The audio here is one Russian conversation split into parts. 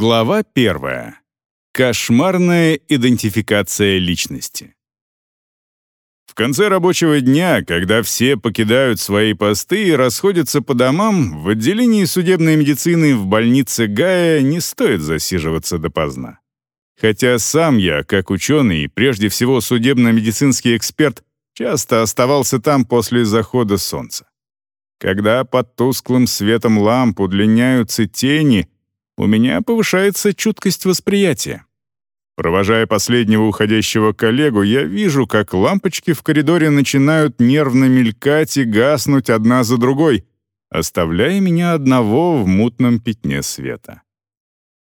Глава первая. Кошмарная идентификация личности. В конце рабочего дня, когда все покидают свои посты и расходятся по домам, в отделении судебной медицины в больнице Гая не стоит засиживаться допоздна. Хотя сам я, как ученый и прежде всего судебно-медицинский эксперт, часто оставался там после захода солнца. Когда под тусклым светом ламп удлиняются тени, у меня повышается чуткость восприятия. Провожая последнего уходящего коллегу, я вижу, как лампочки в коридоре начинают нервно мелькать и гаснуть одна за другой, оставляя меня одного в мутном пятне света.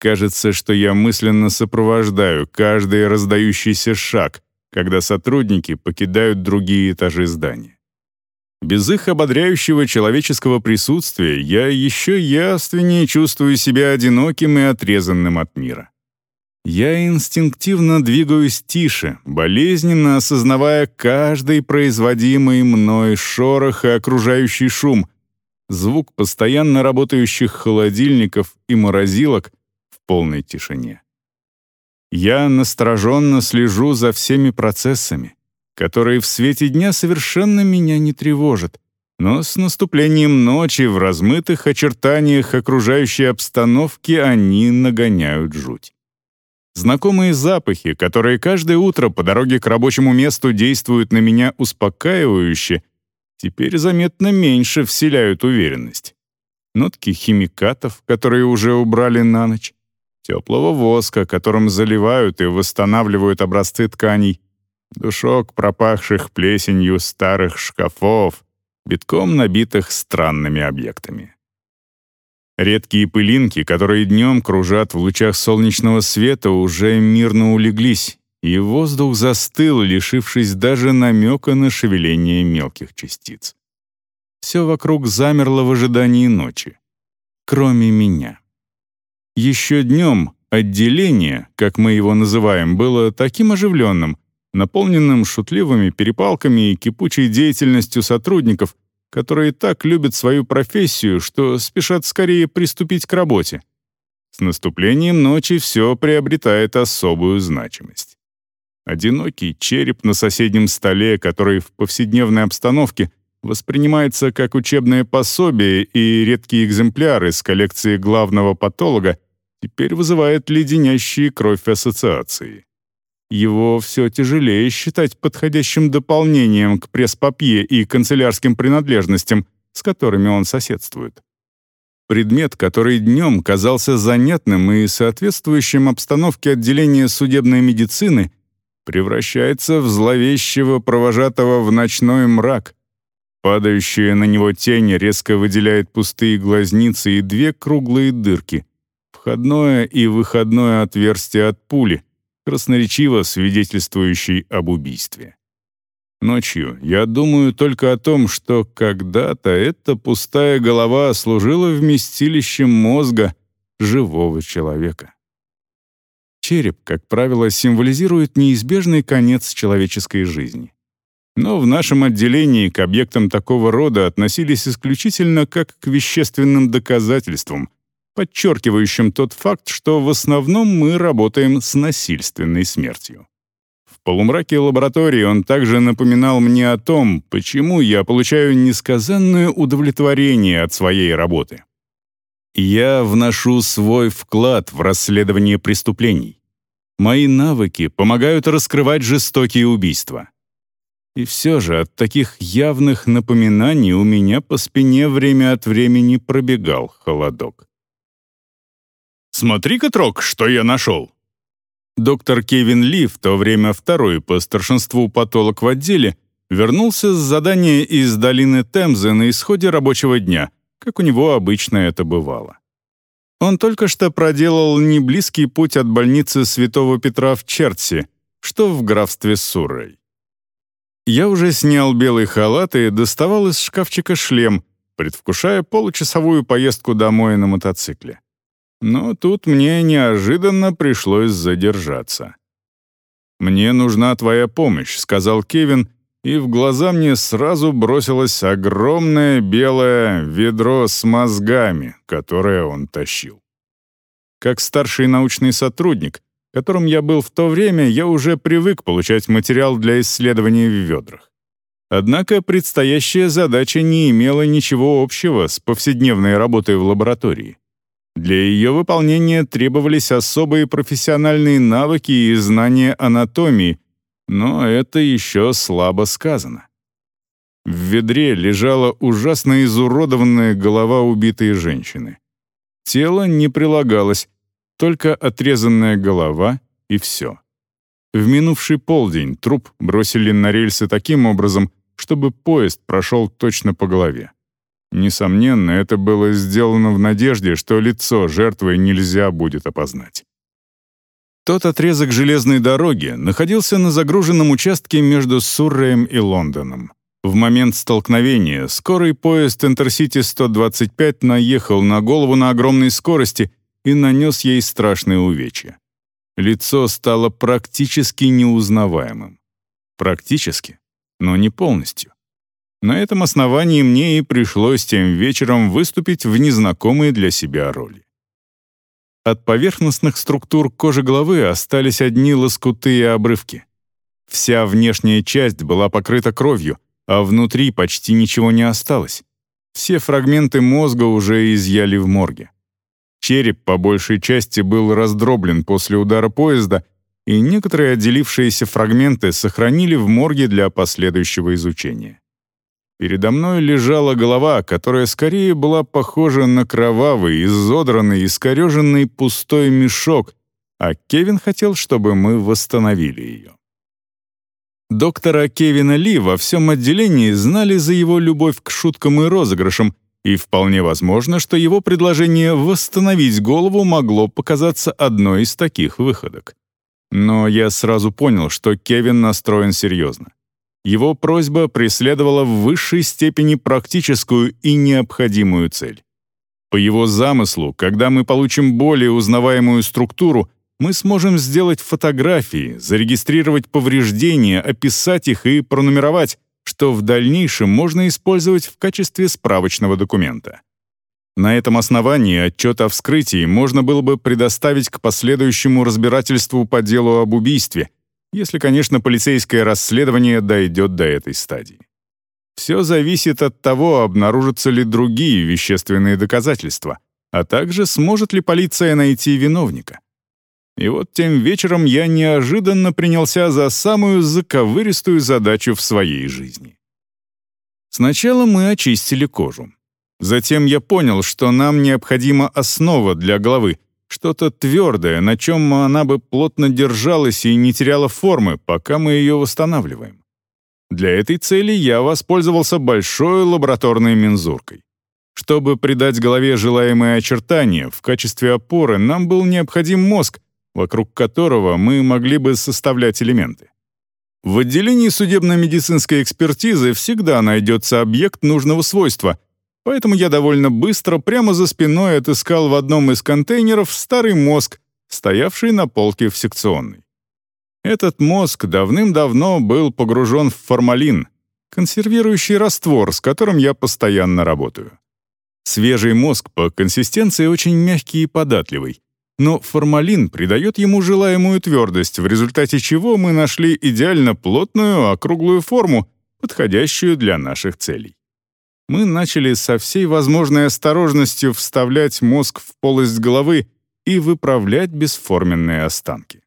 Кажется, что я мысленно сопровождаю каждый раздающийся шаг, когда сотрудники покидают другие этажи здания. Без их ободряющего человеческого присутствия я еще яственнее чувствую себя одиноким и отрезанным от мира. Я инстинктивно двигаюсь тише, болезненно осознавая каждый производимый мной шорох и окружающий шум, звук постоянно работающих холодильников и морозилок в полной тишине. Я настороженно слежу за всеми процессами, которые в свете дня совершенно меня не тревожат, но с наступлением ночи в размытых очертаниях окружающей обстановки они нагоняют жуть. Знакомые запахи, которые каждое утро по дороге к рабочему месту действуют на меня успокаивающе, теперь заметно меньше вселяют уверенность. Нотки химикатов, которые уже убрали на ночь, теплого воска, которым заливают и восстанавливают образцы тканей, душок пропахших плесенью старых шкафов, битком набитых странными объектами. Редкие пылинки, которые днем кружат в лучах солнечного света, уже мирно улеглись, и воздух застыл, лишившись даже намека на шевеление мелких частиц. Все вокруг замерло в ожидании ночи, кроме меня. Еще днем отделение, как мы его называем, было таким оживленным, наполненным шутливыми перепалками и кипучей деятельностью сотрудников, которые так любят свою профессию, что спешат скорее приступить к работе. С наступлением ночи все приобретает особую значимость. Одинокий череп на соседнем столе, который в повседневной обстановке воспринимается как учебное пособие и редкие экземпляры из коллекции главного патолога, теперь вызывает леденящие кровь ассоциации. Его все тяжелее считать подходящим дополнением к пресс-папье и канцелярским принадлежностям, с которыми он соседствует. Предмет, который днем казался занятным и соответствующим обстановке отделения судебной медицины, превращается в зловещего провожатого в ночной мрак. Падающая на него тень резко выделяет пустые глазницы и две круглые дырки — входное и выходное отверстие от пули — красноречиво свидетельствующий об убийстве. Ночью я думаю только о том, что когда-то эта пустая голова служила вместилищем мозга живого человека. Череп, как правило, символизирует неизбежный конец человеческой жизни. Но в нашем отделении к объектам такого рода относились исключительно как к вещественным доказательствам, подчеркивающим тот факт, что в основном мы работаем с насильственной смертью. В полумраке лаборатории он также напоминал мне о том, почему я получаю несказанное удовлетворение от своей работы. Я вношу свой вклад в расследование преступлений. Мои навыки помогают раскрывать жестокие убийства. И все же от таких явных напоминаний у меня по спине время от времени пробегал холодок. «Смотри-ка, Трок, что я нашел!» Доктор Кевин Ли, в то время второй по старшинству патолог в отделе, вернулся с задания из долины Темзы на исходе рабочего дня, как у него обычно это бывало. Он только что проделал неблизкий путь от больницы Святого Петра в Чертси, что в графстве Суррей. Я уже снял белый халат и доставал из шкафчика шлем, предвкушая получасовую поездку домой на мотоцикле. Но тут мне неожиданно пришлось задержаться. «Мне нужна твоя помощь», — сказал Кевин, и в глаза мне сразу бросилось огромное белое ведро с мозгами, которое он тащил. как старший научный сотрудник, которым я был в то время, я уже привык получать материал для исследований в ведрах. Однако предстоящая задача не имела ничего общего с повседневной работой в лаборатории. Для ее выполнения требовались особые профессиональные навыки и знания анатомии, но это еще слабо сказано. В ведре лежала ужасно изуродованная голова убитой женщины. Тело не прилагалось, только отрезанная голова и все. В минувший полдень труп бросили на рельсы таким образом, чтобы поезд прошел точно по голове. Несомненно, это было сделано в надежде, что лицо жертвы нельзя будет опознать. Тот отрезок железной дороги находился на загруженном участке между Сурреем и Лондоном. В момент столкновения скорый поезд Интерсити 125 наехал на голову на огромной скорости и нанес ей страшные увечья. Лицо стало практически неузнаваемым. Практически, но не полностью. На этом основании мне и пришлось тем вечером выступить в незнакомые для себя роли. От поверхностных структур кожи головы остались одни лоскуты и обрывки. Вся внешняя часть была покрыта кровью, а внутри почти ничего не осталось. Все фрагменты мозга уже изъяли в морге. Череп по большей части был раздроблен после удара поезда, и некоторые отделившиеся фрагменты сохранили в морге для последующего изучения. Передо мной лежала голова, которая скорее была похожа на кровавый, изодранный, искореженный пустой мешок, а Кевин хотел, чтобы мы восстановили ее. Доктора Кевина Ли во всем отделении знали за его любовь к шуткам и розыгрышам, и вполне возможно, что его предложение восстановить голову могло показаться одной из таких выходок. Но я сразу понял, что Кевин настроен серьезно. Его просьба преследовала в высшей степени практическую и необходимую цель. По его замыслу, когда мы получим более узнаваемую структуру, мы сможем сделать фотографии, зарегистрировать повреждения, описать их и пронумеровать, что в дальнейшем можно использовать в качестве справочного документа. На этом основании отчет о вскрытии можно было бы предоставить к последующему разбирательству по делу об убийстве, если, конечно, полицейское расследование дойдет до этой стадии. Все зависит от того, обнаружатся ли другие вещественные доказательства, а также сможет ли полиция найти виновника. И вот тем вечером я неожиданно принялся за самую заковыристую задачу в своей жизни. Сначала мы очистили кожу. Затем я понял, что нам необходима основа для головы, что-то твердое, на чем она бы плотно держалась и не теряла формы, пока мы ее восстанавливаем. Для этой цели я воспользовался большой лабораторной мензуркой. Чтобы придать голове желаемые очертания, в качестве опоры нам был необходим мозг, вокруг которого мы могли бы составлять элементы. В отделении судебно-медицинской экспертизы всегда найдется объект нужного свойства, поэтому я довольно быстро прямо за спиной отыскал в одном из контейнеров старый мозг, стоявший на полке в секционной. Этот мозг давным-давно был погружен в формалин, консервирующий раствор, с которым я постоянно работаю. Свежий мозг по консистенции очень мягкий и податливый, но формалин придает ему желаемую твердость, в результате чего мы нашли идеально плотную округлую форму, подходящую для наших целей. Мы начали со всей возможной осторожностью вставлять мозг в полость головы и выправлять бесформенные останки.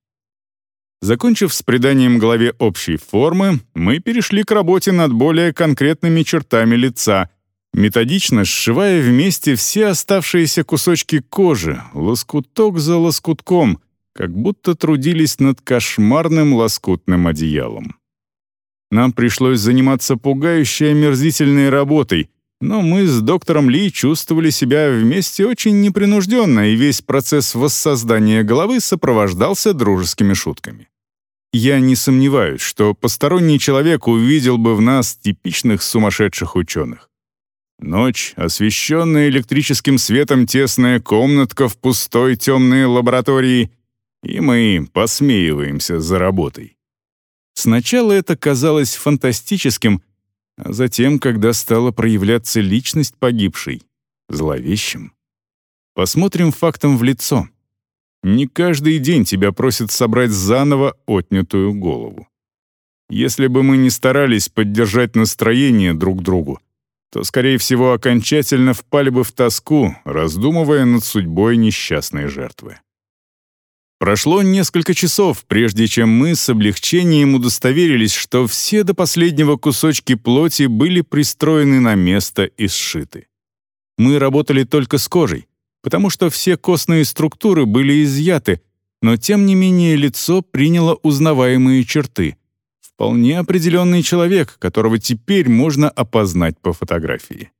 Закончив с приданием голове общей формы, мы перешли к работе над более конкретными чертами лица — методично сшивая вместе все оставшиеся кусочки кожи, лоскуток за лоскутком, как будто трудились над кошмарным лоскутным одеялом. Нам пришлось заниматься пугающей омерзительной работой, но мы с доктором Ли чувствовали себя вместе очень непринужденно, и весь процесс воссоздания головы сопровождался дружескими шутками. Я не сомневаюсь, что посторонний человек увидел бы в нас типичных сумасшедших ученых. Ночь, освещенная электрическим светом тесная комнатка в пустой темной лаборатории, и мы посмеиваемся за работой. Сначала это казалось фантастическим, а затем, когда стала проявляться личность погибшей, зловещим. Посмотрим фактом в лицо. Не каждый день тебя просят собрать заново отнятую голову. Если бы мы не старались поддержать настроение друг другу, то, скорее всего, окончательно впали бы в тоску, раздумывая над судьбой несчастной жертвы. Прошло несколько часов, прежде чем мы с облегчением удостоверились, что все до последнего кусочки плоти были пристроены на место и сшиты. Мы работали только с кожей, потому что все костные структуры были изъяты, но тем не менее лицо приняло узнаваемые черты. Вполне определенный человек, которого теперь можно опознать по фотографии.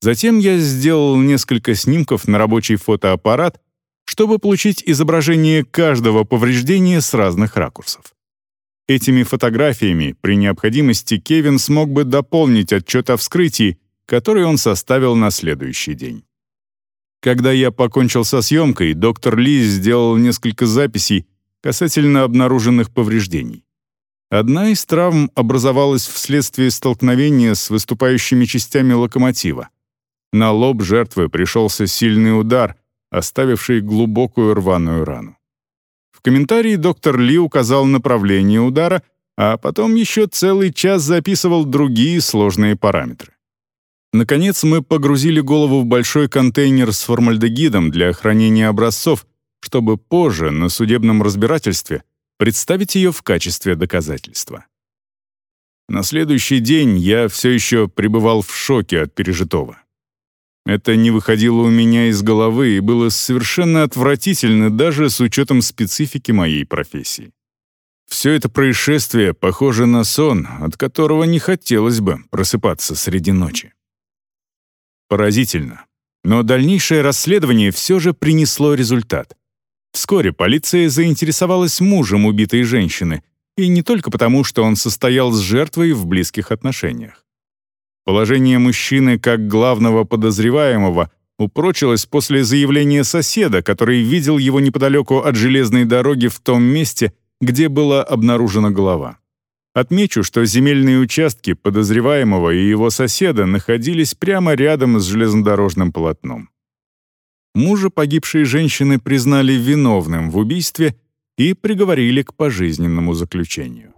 Затем я сделал несколько снимков на рабочий фотоаппарат, чтобы получить изображение каждого повреждения с разных ракурсов. Этими фотографиями при необходимости Кевин смог бы дополнить отчет о вскрытии, который он составил на следующий день. Когда я покончил со съемкой, доктор Ли сделал несколько записей касательно обнаруженных повреждений. Одна из травм образовалась вследствие столкновения с выступающими частями локомотива. На лоб жертвы пришелся сильный удар, оставивший глубокую рваную рану. В комментарии доктор Ли указал направление удара, а потом еще целый час записывал другие сложные параметры. Наконец мы погрузили голову в большой контейнер с формальдегидом для хранения образцов, чтобы позже, на судебном разбирательстве, представить ее в качестве доказательства. На следующий день я все еще пребывал в шоке от пережитого. Это не выходило у меня из головы и было совершенно отвратительно даже с учетом специфики моей профессии. Все это происшествие похоже на сон, от которого не хотелось бы просыпаться среди ночи. Поразительно. Но дальнейшее расследование все же принесло результат. Вскоре полиция заинтересовалась мужем убитой женщины, и не только потому, что он состоял с жертвой в близких отношениях. Положение мужчины как главного подозреваемого упрочилось после заявления соседа, который видел его неподалеку от железной дороги в том месте, где была обнаружена голова. Отмечу, что земельные участки подозреваемого и его соседа находились прямо рядом с железнодорожным полотном. Мужа погибшей женщины признали виновным в убийстве и приговорили к пожизненному заключению.